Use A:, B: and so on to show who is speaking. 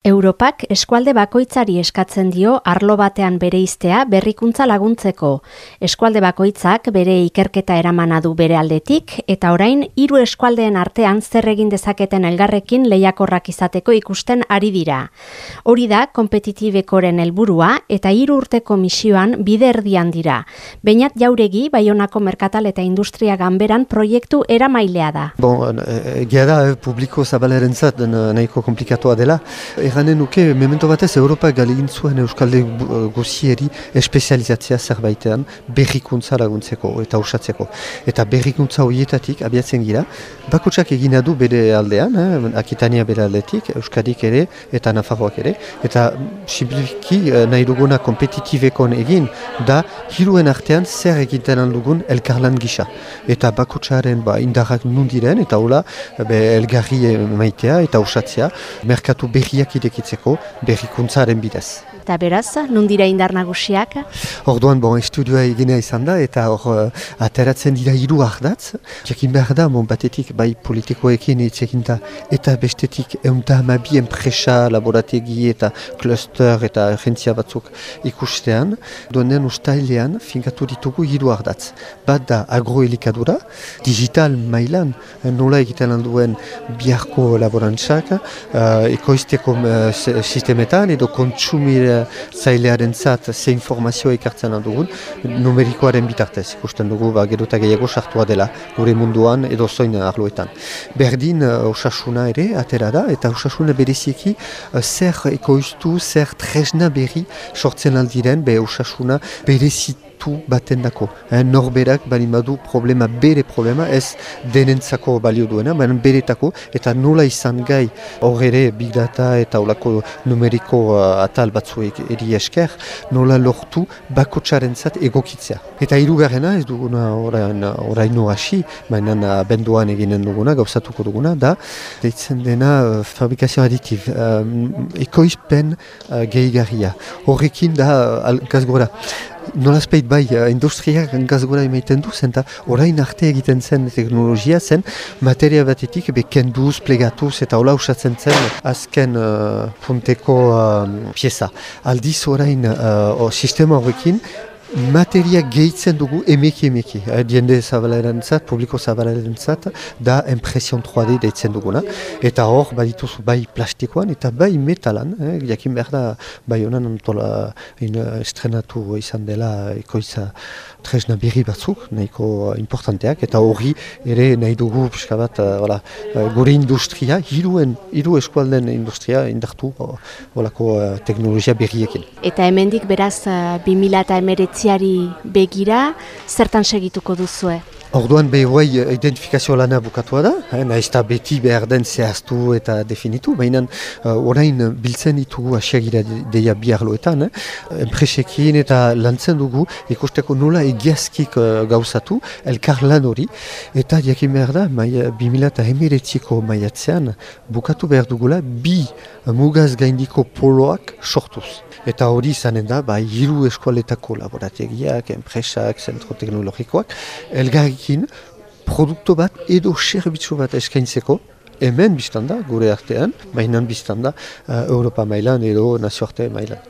A: Europak eskualde bakoitzari eskatzen dio arlo batean bere iztea berrikuntza laguntzeko. Eskualde bakoitzak bere ikerketa eramana du bere aldetik eta orain hiru eskualdeen artean zer egin dezaketen elgarrekin lehiakorrak izateko ikusten ari dira. Hori da kompetitibekoren helburua eta hiru urteko misioan bide erdian dira. Beinat jauregi Baionako Merkatal eta Industria Ganberan proiektu eramailea da.
B: Bon, e, da, publiko zabalerentzat nahiko komplikatoa dela erranen nuke, memento batez, Europa galegin zuen Euskalde guzieri espezializatzea zerbaitean berrikuntza laguntzeko eta usatzeko. Eta berrikuntza horietatik abiatzen gira, bakotsak egina du bere aldean, eh, Akitania bere aldetik, Euskadik ere eta Nafarroak ere, eta simpliki eh, nahi duguna kompetitibekon egin, da hiruen artean zer egiten dugun elkarlan gisa. Eta bakotsaren ba, indarrak nundiren, eta hola, elgarri maitea eta usatzea, merkatu berriak irekitzeko berrikuntzaren bidez.
A: Eta beraz, nun dira indar nagusiak?
B: Orduan, bon, estudioa egina izan da, eta hor, uh, ateratzen dira hiru ardatz. Jakin behar da, mon batetik, bai politikoekin itzekinta, eta bestetik eunta hamabi enpresa, laborategi eta kluster eta agentzia batzuk ikustean. Duenen ustailean, finkatu ditugu hiru ardatz. Bat da agroelikadura, digital mailan, nola egiten handuen biharko laborantzak, uh, ekoizteko uh, sistemetan edo kontsumire zailearen zat ze informazioa ikartzen dugun numerikoaren bitartez ikusten dugu ba, geruta gehiago sartua dela gure munduan edo zoin arloetan. Berdin uh, osasuna ere atera da eta osasuna bereziki uh, zer ekoiztu, zer tresna berri sortzen aldiren be osasuna berezit tu baten dako. Eh, norberak bali madu problema, bere problema, ez denentzako balio duena, baina beretako, eta nola izan gai hor ere big data eta olako numeriko uh, atal batzuek eri esker, nola lortu bako zat egokitzea. Eta irugarrena, ez duguna orain, oraino hasi, baina benduan eginen duguna, gauzatuko duguna, da, deitzen dena uh, fabrikazio aditib, um, ekoizpen uh, gehigarria. Horrekin da, uh, gora, nolazpeit bai, uh, industriak gazgora emaiten du, zenta orain arte egiten zen teknologia zen, materia batetik bekenduz, plegatuz eta hola usatzen zen azken uh, punteko uh, pieza. Aldiz orain uh, sistema horrekin, Materia gehitzen dugu emeki emeki, eh, diende zabalaren zat, publiko zabalaren zat, da impresion 3D deitzen duguna. Eta hor, badituzu bai plastikoan eta bai metalan, eh, jakin behar da, bai honan antola in, uh, estrenatu izan dela ekoiza tresna berri batzuk, nahiko importanteak, eta hori ere nahi dugu pixka bat, uh, gure industria, hiruen, hiru eskualden industria indartu holako teknologia berriekin.
A: Eta hemendik beraz, uh, 2000 eta zientziari begira, zertan segituko duzue?
B: Orduan behuai identifikazio lana bukatua da, eh, nahiz eta beti behar den zehaztu eta definitu, baina uh, orain biltzen ditugu asiagira deia biarloetan, eh, enpresekin eta lantzen dugu ikusteko nola egiazkik uh, gauzatu, elkar lan hori, eta jakin behar da, mai, 2000 maiatzean bukatu behar dugula bi mugaz gaindiko poloak sortuz. Eta hori izanen da, ba, hiru eskualetako laborategiak, enpresak, zentro teknologikoak, elgarrikin produkto bat edo serbitzu bat eskaintzeko, hemen biztanda, gure artean, mainan biztanda, uh, Europa mailan edo nazioarte mailan.